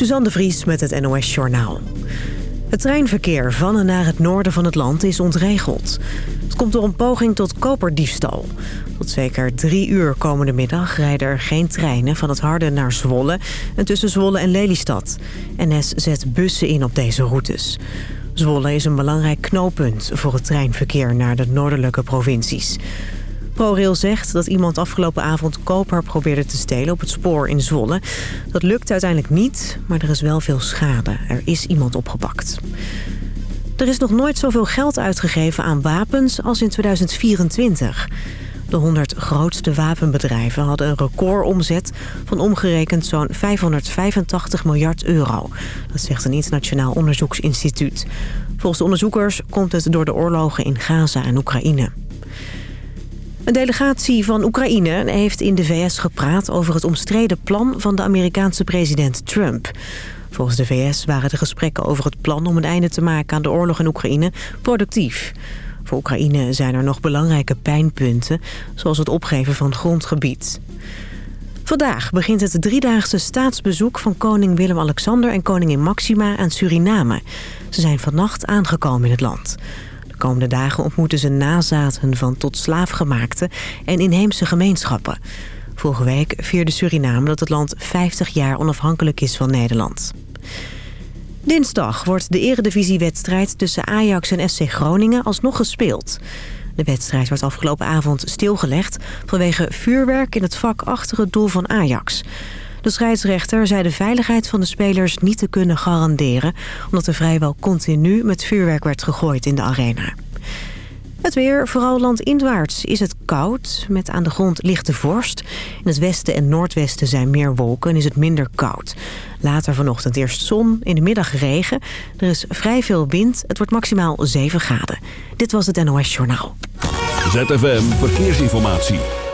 Suzanne de Vries met het NOS Journaal. Het treinverkeer van en naar het noorden van het land is ontregeld. Het komt door een poging tot koperdiefstal. Tot zeker drie uur komende middag rijden er geen treinen van het Harde naar Zwolle... en tussen Zwolle en Lelystad. NS zet bussen in op deze routes. Zwolle is een belangrijk knooppunt voor het treinverkeer naar de noordelijke provincies. ProRail zegt dat iemand afgelopen avond koper probeerde te stelen op het spoor in Zwolle. Dat lukt uiteindelijk niet, maar er is wel veel schade. Er is iemand opgepakt. Er is nog nooit zoveel geld uitgegeven aan wapens als in 2024. De 100 grootste wapenbedrijven hadden een recordomzet van omgerekend zo'n 585 miljard euro. Dat zegt een internationaal onderzoeksinstituut. Volgens de onderzoekers komt het door de oorlogen in Gaza en Oekraïne. Een delegatie van Oekraïne heeft in de VS gepraat over het omstreden plan van de Amerikaanse president Trump. Volgens de VS waren de gesprekken over het plan om een einde te maken aan de oorlog in Oekraïne productief. Voor Oekraïne zijn er nog belangrijke pijnpunten, zoals het opgeven van grondgebied. Vandaag begint het driedaagse staatsbezoek van koning Willem-Alexander en koningin Maxima aan Suriname. Ze zijn vannacht aangekomen in het land. De komende dagen ontmoeten ze nazaten van tot slaafgemaakte en inheemse gemeenschappen. Vorige week vierde Suriname dat het land 50 jaar onafhankelijk is van Nederland. Dinsdag wordt de eredivisiewedstrijd tussen Ajax en SC Groningen alsnog gespeeld. De wedstrijd werd afgelopen avond stilgelegd vanwege vuurwerk in het vak achter het doel van Ajax. De scheidsrechter zei de veiligheid van de spelers niet te kunnen garanderen... omdat er vrijwel continu met vuurwerk werd gegooid in de arena. Het weer, vooral landinwaarts, is het koud, met aan de grond lichte vorst. In het westen en noordwesten zijn meer wolken en is het minder koud. Later vanochtend eerst zon, in de middag regen. Er is vrij veel wind, het wordt maximaal 7 graden. Dit was het NOS Journaal. ZFM Verkeersinformatie.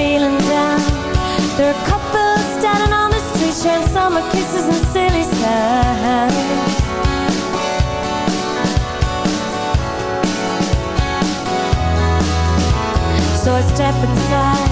Feeling down. There are couples standing on the street sharing summer kisses and silly sounds. So I step inside,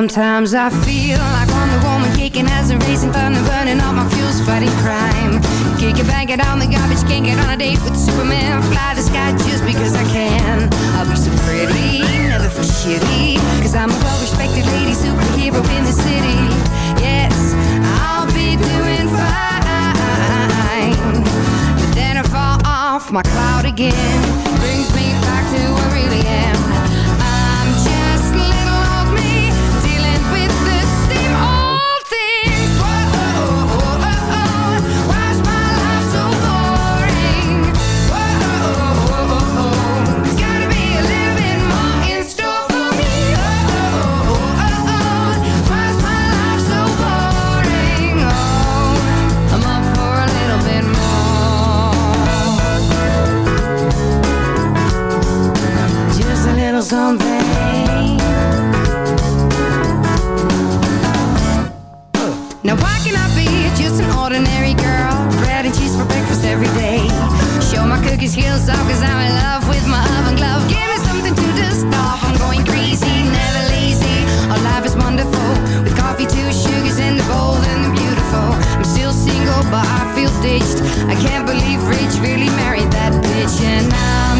Sometimes I feel his heels off Cause I'm in love with my oven glove. Give me something to dust off I'm going crazy, never lazy. Our life is wonderful With coffee, two sugars in the bowl, and the beautiful. I'm still single but I feel ditched. I can't believe Rich really married that bitch And I'm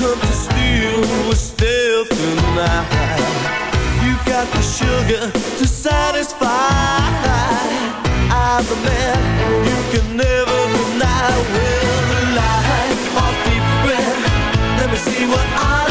come to steal, with stealth tonight. You got the sugar to satisfy. I'm the man you can never deny. Will the light off deep breath? Let me see what I.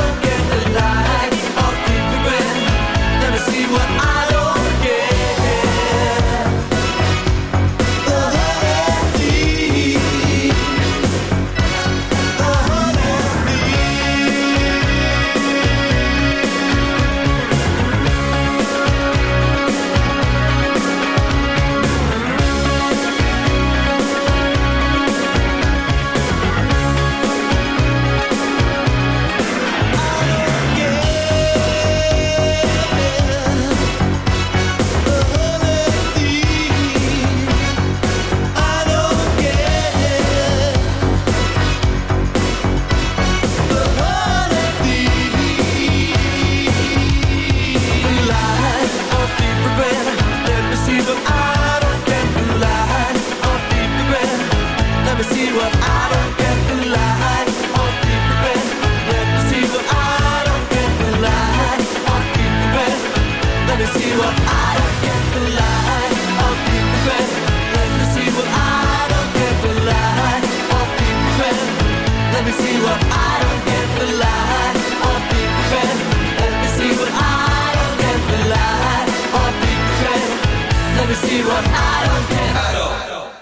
what I don't get. Adult.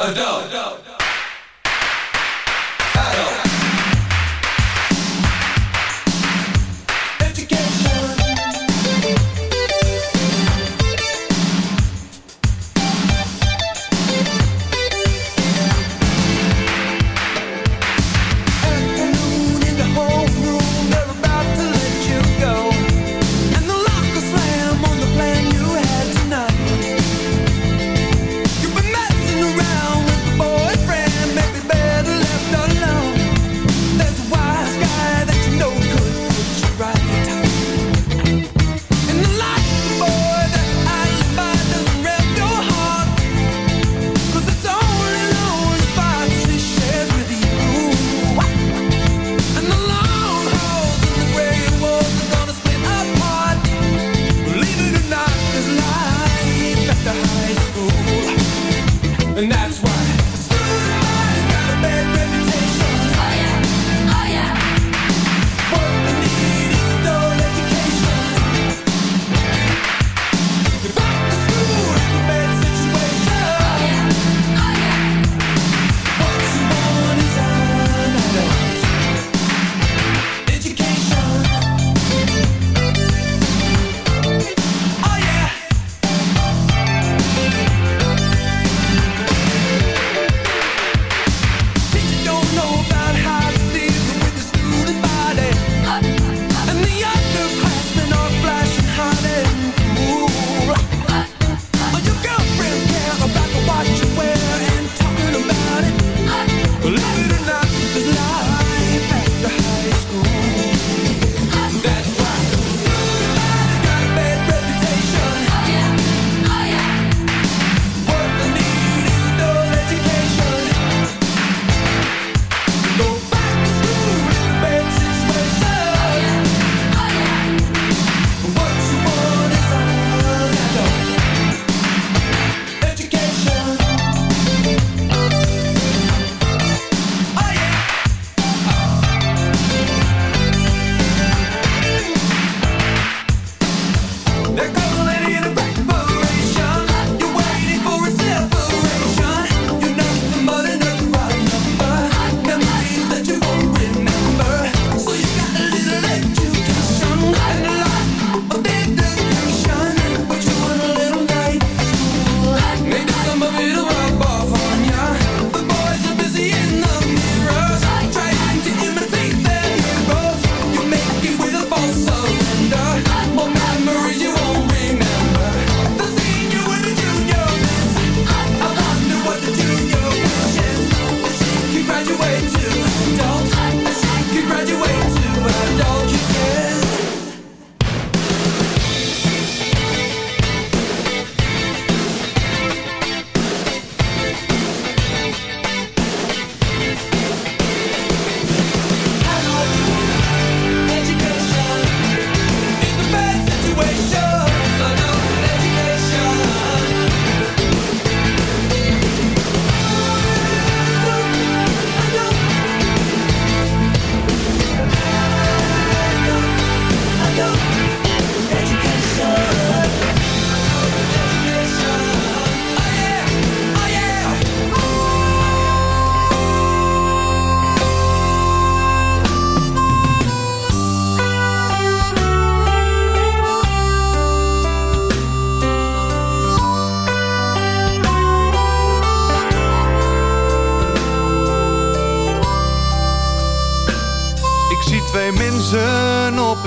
Adult.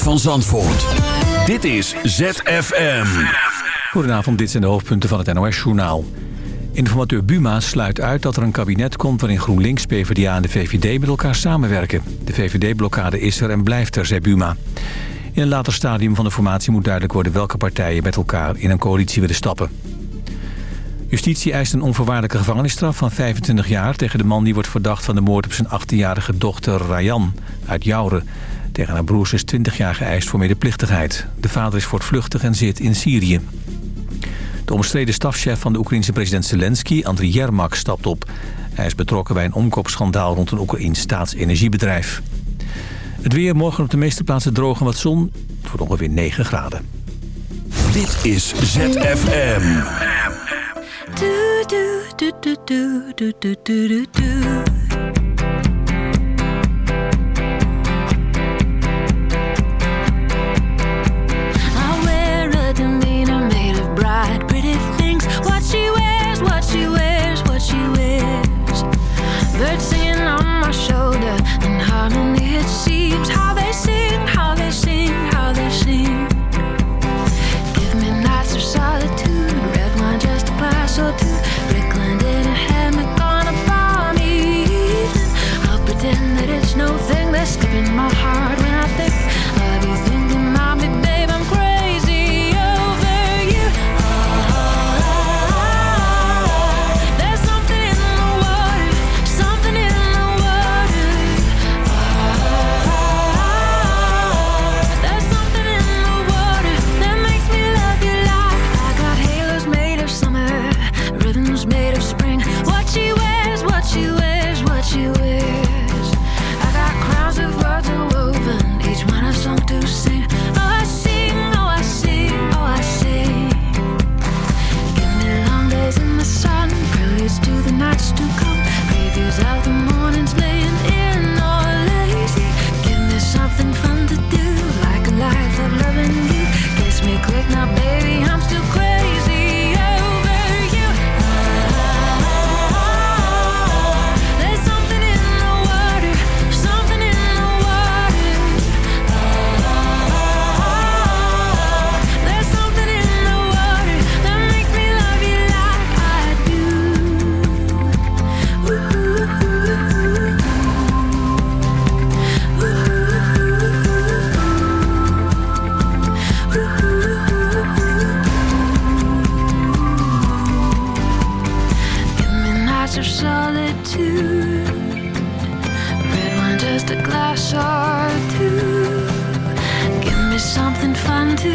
van Zandvoort. Dit is ZFM. Goedenavond, dit zijn de hoofdpunten van het NOS-journaal. Informateur Buma sluit uit dat er een kabinet komt... waarin GroenLinks, PvdA en de VVD met elkaar samenwerken. De VVD-blokkade is er en blijft er, zei Buma. In een later stadium van de formatie moet duidelijk worden... welke partijen met elkaar in een coalitie willen stappen. Justitie eist een onvoorwaardelijke gevangenisstraf van 25 jaar... tegen de man die wordt verdacht van de moord op zijn 18-jarige dochter Rayan uit Jouren. Tegen haar broers is 20 jaar geëist voor medeplichtigheid. De vader is voortvluchtig en zit in Syrië. De omstreden stafchef van de Oekraïense president Zelensky, Andriy Yermak, stapt op. Hij is betrokken bij een omkoopschandaal rond een Oekraïns staatsenergiebedrijf. Het weer morgen op de meeste plaatsen droog en wat zon. Het wordt ongeveer 9 graden. Dit is ZFM.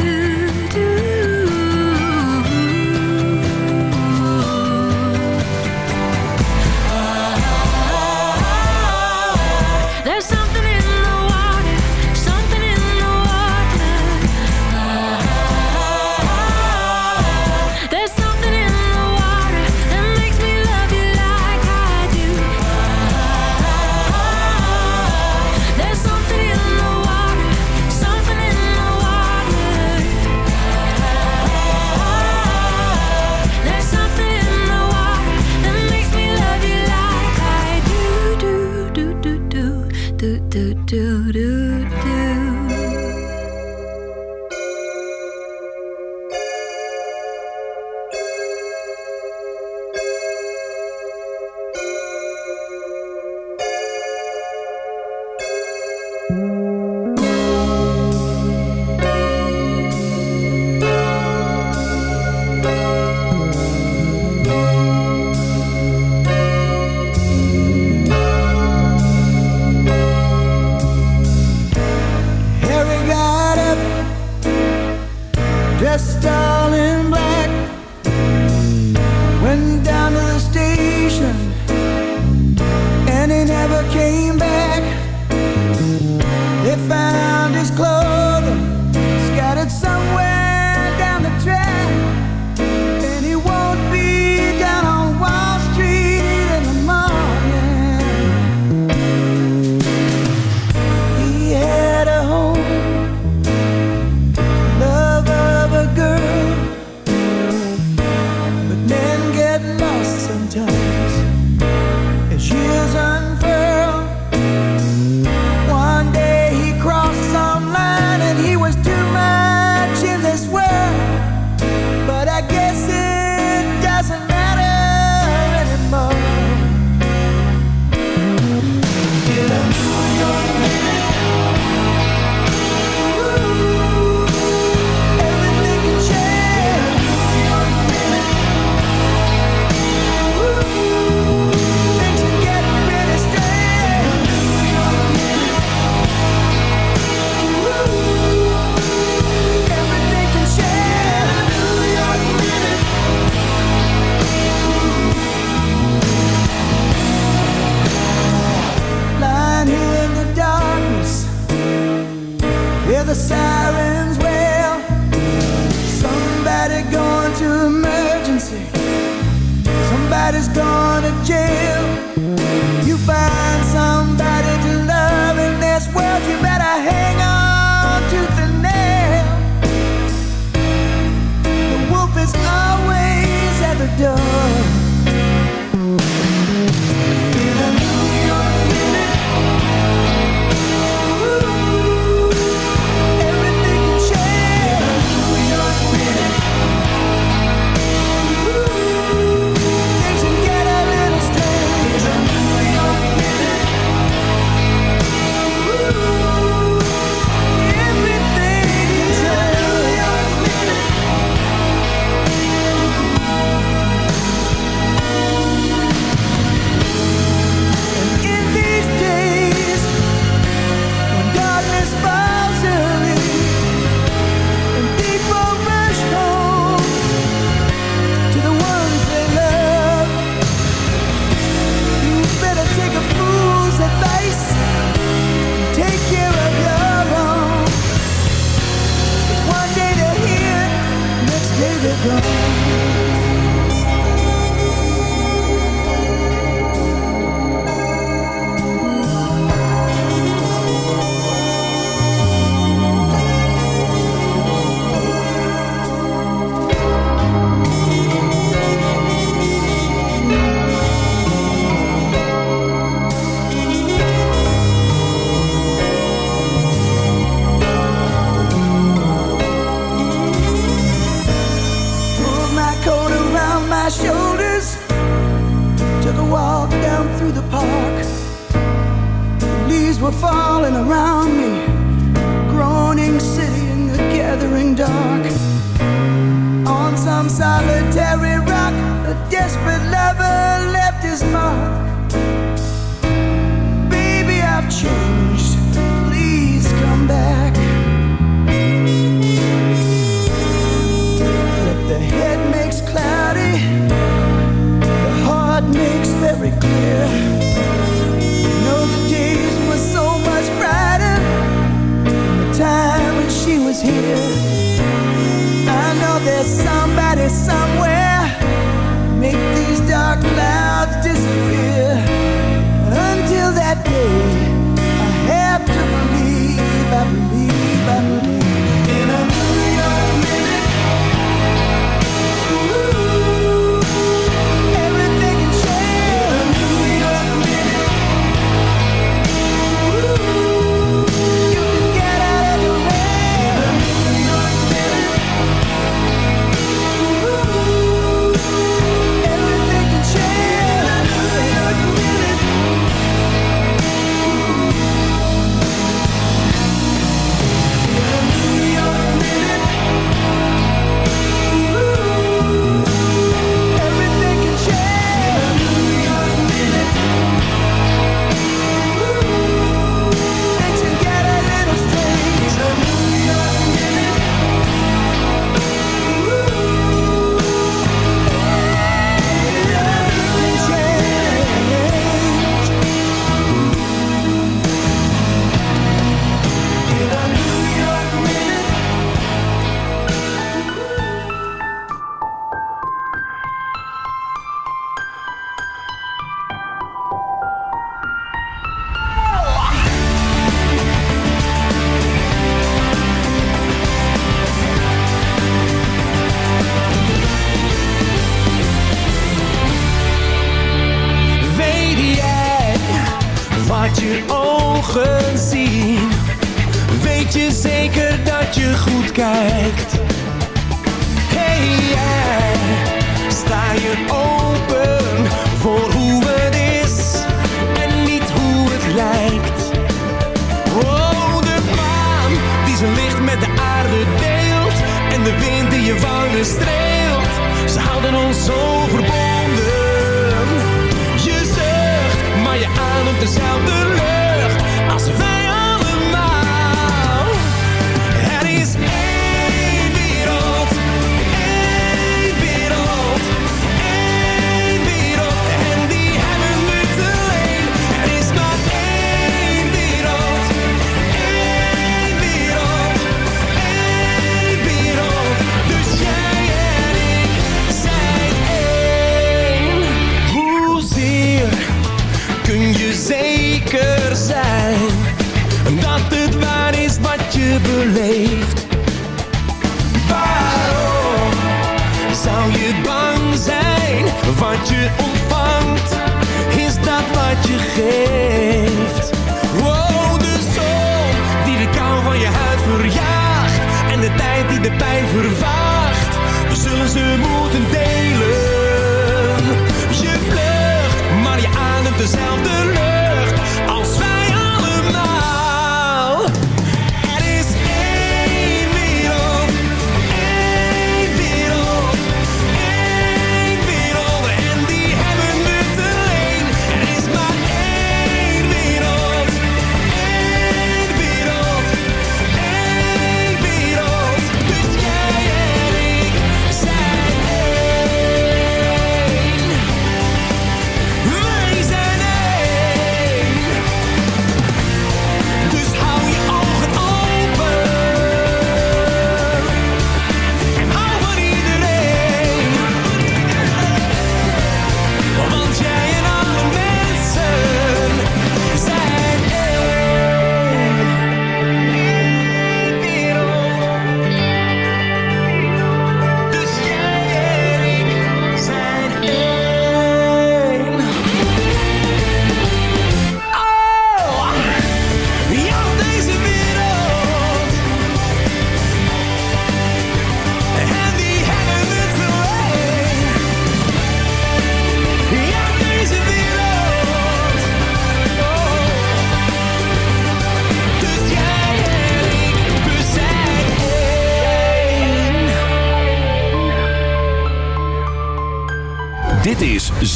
you.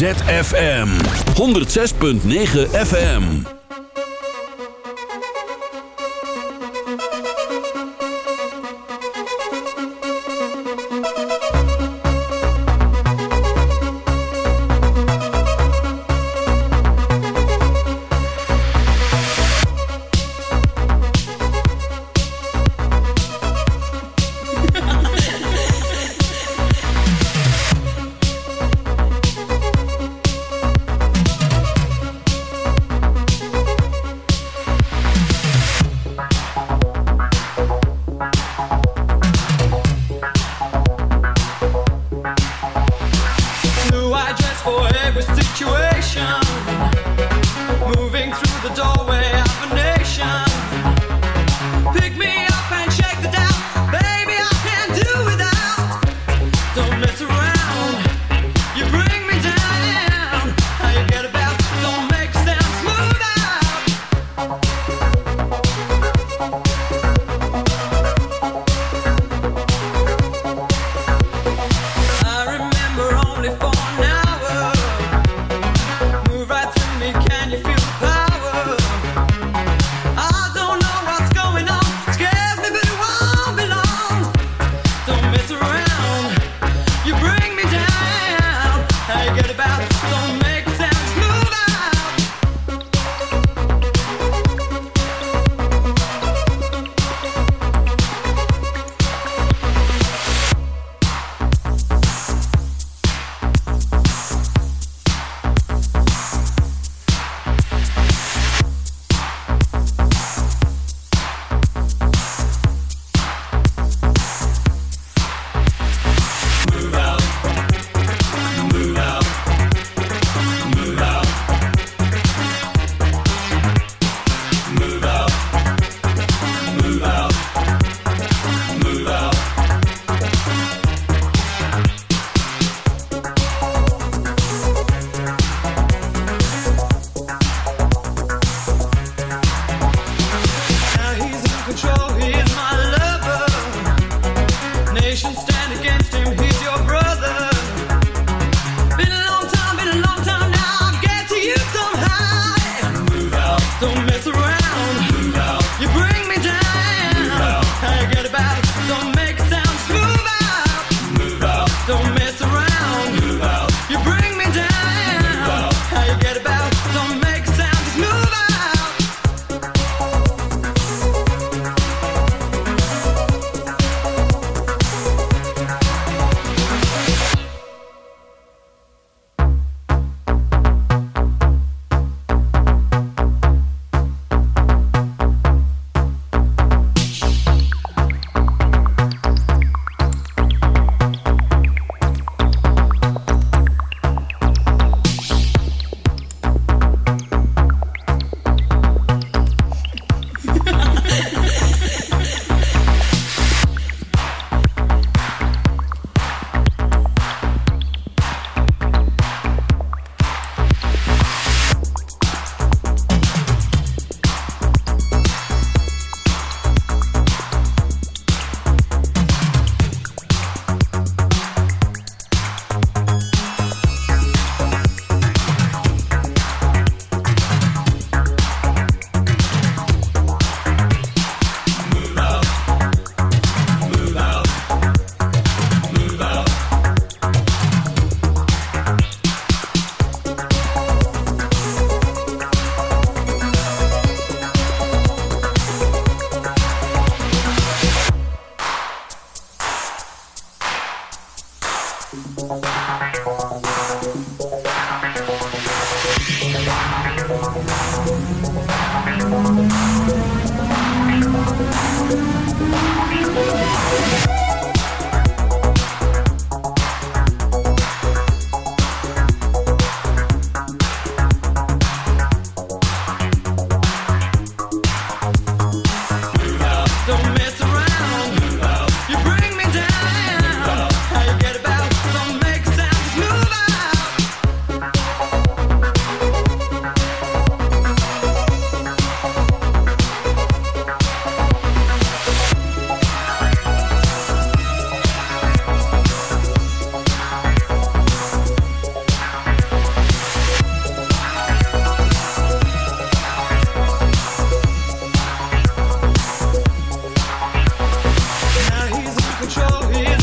ZFM 106.9 FM.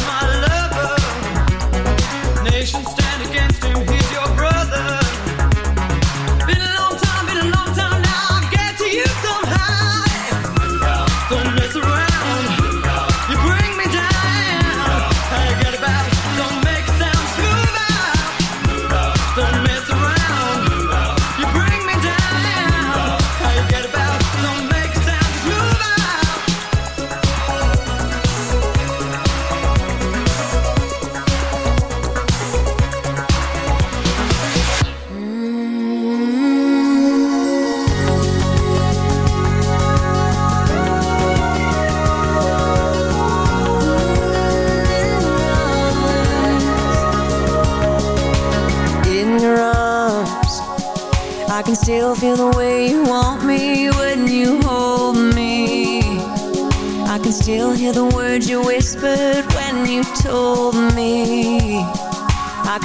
my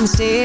can stay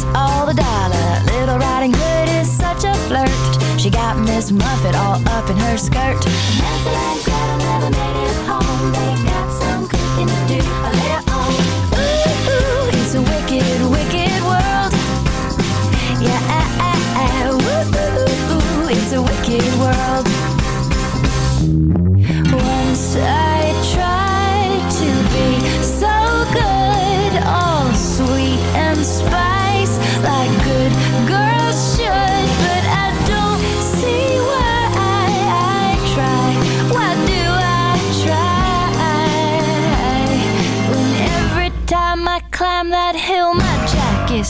show all the dollar. Little Riding Hood is such a flirt. She got Miss Muffet all up in her skirt. Hansel and Gretel never made it home. They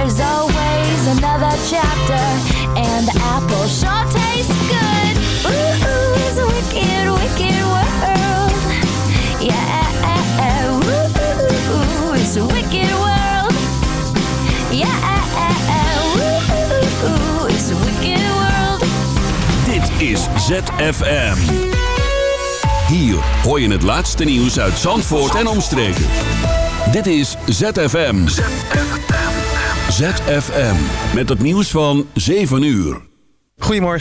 There's always another chapter, and the apple sure tastes good. Ooh, ooh, it's a wicked, wicked world. Yeah, ooh, ooh, ooh, it's a wicked world. Yeah, ooh, ooh, ooh, it's a wicked world. Dit is ZFM. Hier hoor je het laatste nieuws uit Zandvoort en omstreken. Dit is ZFM. ZFM. Met het nieuws van 7 uur. Goedemorgen.